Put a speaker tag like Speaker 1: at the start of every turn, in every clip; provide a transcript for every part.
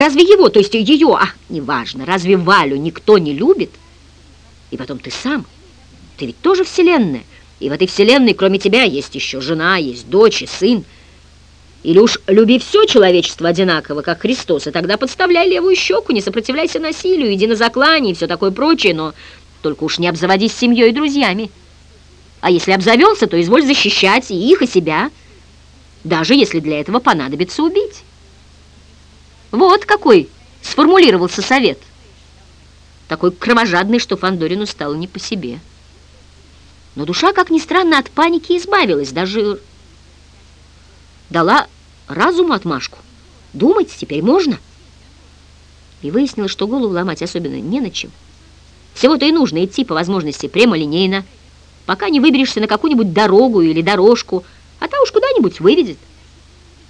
Speaker 1: Разве его, то есть ее, а, неважно, разве Валю никто не любит? И потом ты сам, ты ведь тоже вселенная. И в этой вселенной, кроме тебя, есть еще жена, есть дочь и сын. Или уж люби все человечество одинаково, как Христос, и тогда подставляй левую щеку, не сопротивляйся насилию, иди на заклание и все такое прочее, но только уж не обзаводись семьей и друзьями. А если обзавелся, то изволь защищать и их, и себя, даже если для этого понадобится убить. Вот какой сформулировался совет. Такой кровожадный, что Фандорину стало не по себе. Но душа, как ни странно, от паники избавилась, даже дала разуму отмашку. Думать теперь можно. И выяснилось, что голову ломать особенно не на чем. Всего-то и нужно идти по возможности прямолинейно, пока не выберешься на какую-нибудь дорогу или дорожку, а та уж куда-нибудь выведет.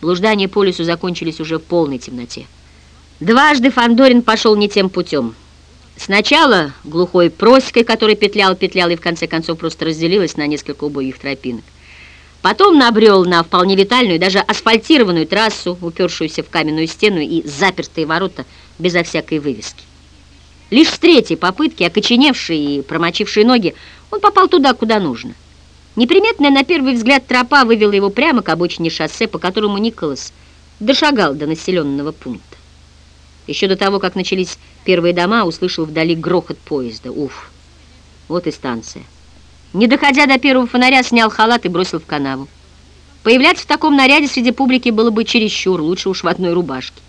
Speaker 1: Блуждания по лесу закончились уже в полной темноте. Дважды Фандорин пошел не тем путем. Сначала глухой проськой, который петлял-петлял и в конце концов просто разделилась на несколько убогих тропинок. Потом набрел на вполне витальную, даже асфальтированную трассу, упершуюся в каменную стену и запертые ворота безо всякой вывески. Лишь с третьей попытки, окоченевшие и промочившие ноги, он попал туда, куда нужно. Неприметная на первый взгляд тропа вывела его прямо к обочине шоссе, по которому Николас дошагал до населенного пункта. Еще до того, как начались первые дома, услышал вдали грохот поезда. Уф, вот и станция. Не доходя до первого фонаря, снял халат и бросил в канаву. Появляться в таком наряде среди публики было бы чересчур, лучше уж в одной рубашке.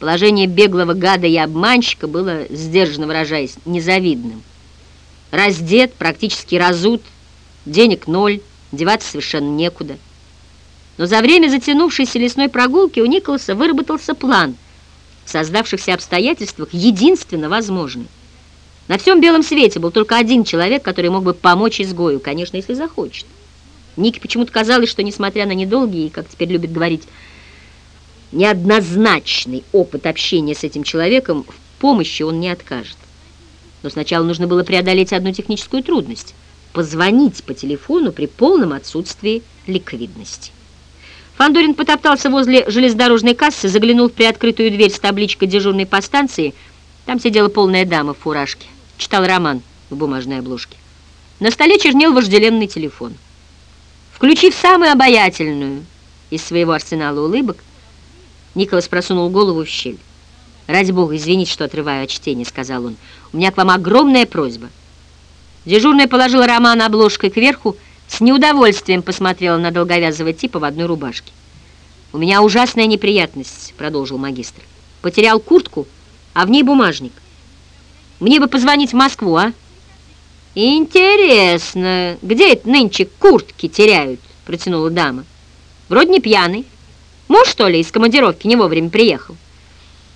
Speaker 1: Положение беглого гада и обманщика было, сдержанно выражаясь, незавидным. Раздет, практически разут, денег ноль, деваться совершенно некуда. Но за время затянувшейся лесной прогулки у Николаса выработался план, в создавшихся обстоятельствах единственно возможный. На всем белом свете был только один человек, который мог бы помочь изгою, конечно, если захочет. Нике почему-то казалось, что, несмотря на недолгий, как теперь любят говорить, неоднозначный опыт общения с этим человеком, в помощи он не откажет. Но сначала нужно было преодолеть одну техническую трудность – позвонить по телефону при полном отсутствии ликвидности. Фандорин потоптался возле железнодорожной кассы, заглянул в приоткрытую дверь с табличкой дежурной по станции. Там сидела полная дама в фуражке. Читал роман в бумажной обложке. На столе чернел вожделенный телефон. Включив самую обаятельную из своего арсенала улыбок, Николас просунул голову в щель. «Ради бога, извините, что отрываю от чтения», — сказал он. «У меня к вам огромная просьба». Дежурная положила роман обложкой кверху, с неудовольствием посмотрела на долговязого типа в одной рубашке. «У меня ужасная неприятность», — продолжил магистр. «Потерял куртку, а в ней бумажник. Мне бы позвонить в Москву, а?» «Интересно, где это нынче куртки теряют?» — протянула дама. «Вроде не пьяный. Муж, что ли, из командировки не вовремя приехал?»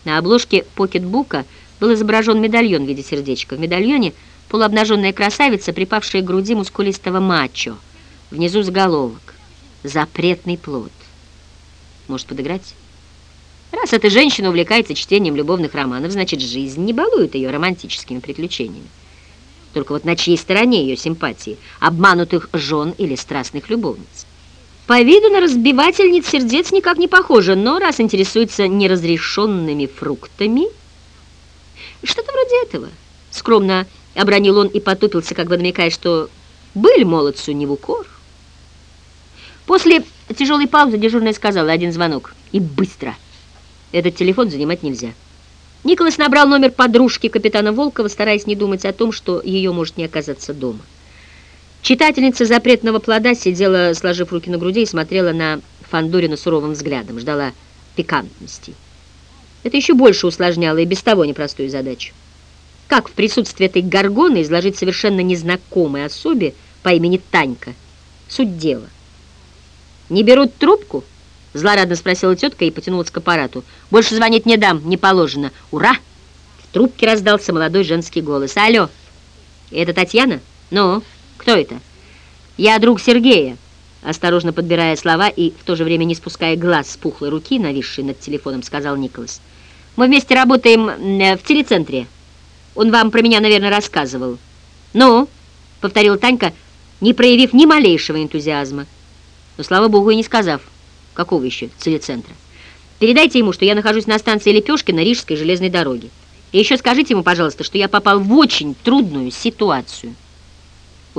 Speaker 1: На обложке покетбука был изображен медальон в виде сердечка. В медальоне — полуобнаженная красавица, припавшая к груди мускулистого мачо. Внизу заголовок «Запретный плод». Может подыграть? Раз эта женщина увлекается чтением любовных романов, значит, жизнь не балует ее романтическими приключениями. Только вот на чьей стороне ее симпатии? Обманутых жен или страстных любовниц? По виду на разбивательниц сердец никак не похоже, но раз интересуется неразрешенными фруктами... Что-то вроде этого. Скромно Обронил он и потупился, как бы намекая, что быль молодцу не в укор. После тяжелой паузы дежурная сказала один звонок. И быстро. Этот телефон занимать нельзя. Николас набрал номер подружки капитана Волкова, стараясь не думать о том, что ее может не оказаться дома. Читательница запретного плода сидела, сложив руки на груди, и смотрела на Фандорина суровым взглядом, ждала пикантности. Это еще больше усложняло и без того непростую задачу. Как в присутствии этой горгоны изложить совершенно незнакомой особе по имени Танька? Суть дела. «Не берут трубку?» — злорадно спросила тетка и потянулась к аппарату. «Больше звонить не дам, не положено. Ура!» В трубке раздался молодой женский голос. «Алло, это Татьяна? Ну, кто это?» «Я друг Сергея», осторожно подбирая слова и в то же время не спуская глаз с пухлой руки, нависшей над телефоном, сказал Николас. «Мы вместе работаем э, в телецентре». Он вам про меня, наверное, рассказывал. «Ну?» — повторил Танька, не проявив ни малейшего энтузиазма. Но, слава богу, и не сказав, какого еще телецентра. Передайте ему, что я нахожусь на станции Лепешки на Рижской железной дороге. И еще скажите ему, пожалуйста, что я попал в очень трудную ситуацию.